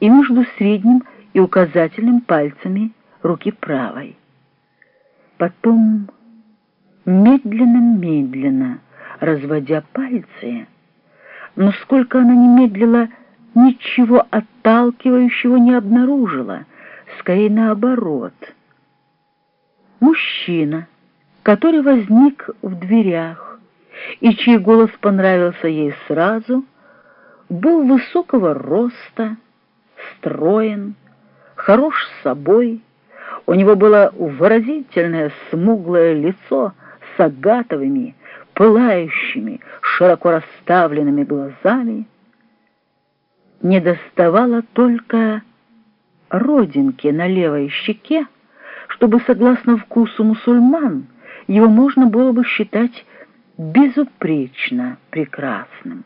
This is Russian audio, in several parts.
и между средним и указательным пальцами руки правой. Потом, медленно-медленно, разводя пальцы, но сколько она не медлила, ничего отталкивающего не обнаружила, скорее наоборот. Мужчина, который возник в дверях и чей голос понравился ей сразу, был высокого роста, строен, хорош собой. У него было выразительное смуглое лицо с агатовыми, пылающими, широко расставленными глазами. Не доставало только родинки на левой щеке, чтобы, согласно вкусу мусульман, его можно было бы считать безупречно прекрасным.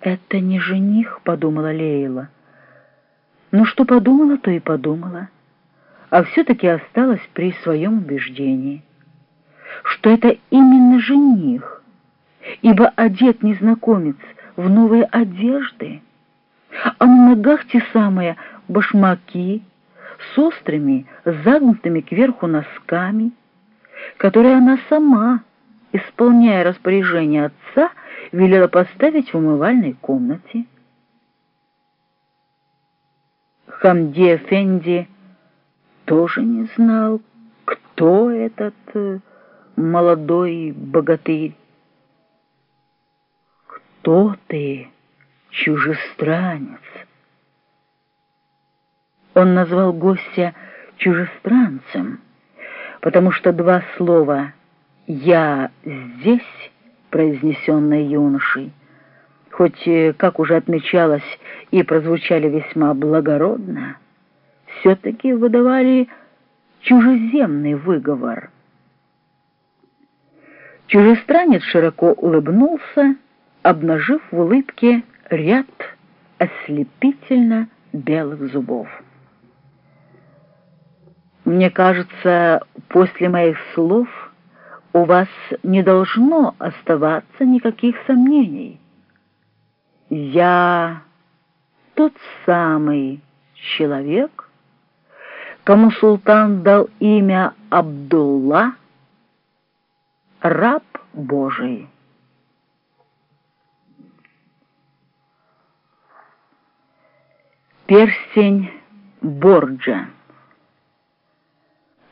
«Это не жених», — подумала Лейла. Ну, что подумала, то и подумала, а все-таки осталась при своем убеждении, что это именно жених, ибо одет незнакомец в новые одежды, а на ногах те самые башмаки с острыми, загнутыми кверху носками, которые она сама, исполняя распоряжение отца, велела поставить в умывальной комнате. Хамди Эфенди тоже не знал, кто этот э, молодой богатырь. «Кто ты, чужестранец?» Он назвал гостя чужестранцем, потому что два слова «я здесь», произнесенное юношей, хоть, э, как уже отмечалось, и прозвучали весьма благородно, все-таки выдавали чужеземный выговор. Чужестранец широко улыбнулся, обнажив в улыбке ряд ослепительно белых зубов. Мне кажется, после моих слов у вас не должно оставаться никаких сомнений. Я тот самый человек, кому султан дал имя Абдулла, раб Божий. Перстень Борджа.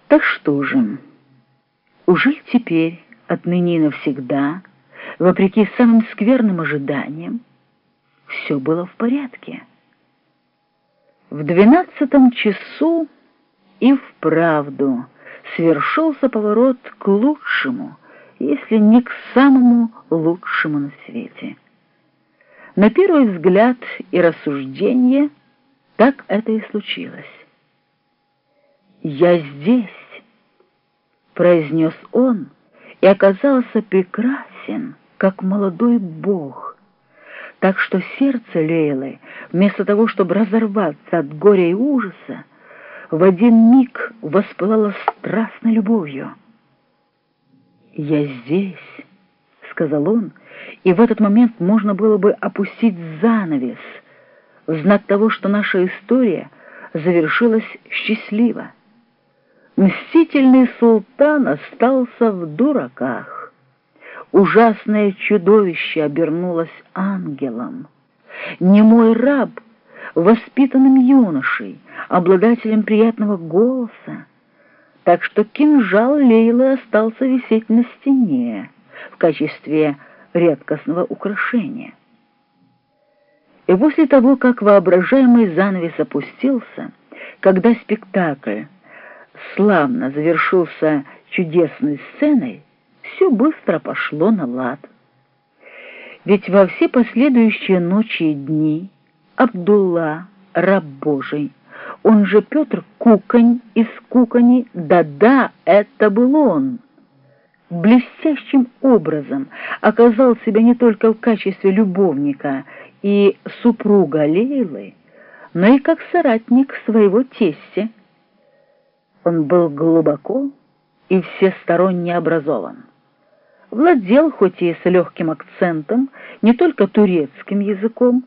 Так что же, уже теперь, отныне и навсегда, вопреки самым скверным ожиданиям, все было в порядке? В двенадцатом часу и вправду свершился поворот к лучшему, если не к самому лучшему на свете. На первый взгляд и рассуждение так это и случилось. «Я здесь», — произнес он, и оказался прекрасен, как молодой бог, так что сердце Лейлы, вместо того, чтобы разорваться от горя и ужаса, в один миг воспылало страстной любовью. «Я здесь», — сказал он, и в этот момент можно было бы опустить занавес — в знак того, что наша история завершилась счастливо. Мстительный султан остался в дураках. Ужасное чудовище обернулось ангелом. Немой раб, воспитанным юношей, обладателем приятного голоса, так что кинжал Лейлы остался висеть на стене в качестве редкостного украшения. И после того, как воображаемый занавес опустился, когда спектакль славно завершился чудесной сценой, все быстро пошло на лад. Ведь во все последующие ночи и дни Абдулла, раб Божий, он же Петр Куконь из Кукони, да-да, это был он, блестящим образом оказал себя не только в качестве любовника и супруга Лейлы, но и как соратник своего тестя. Он был глубоко и всесторонне образован. Владел, хоть и с легким акцентом, не только турецким языком,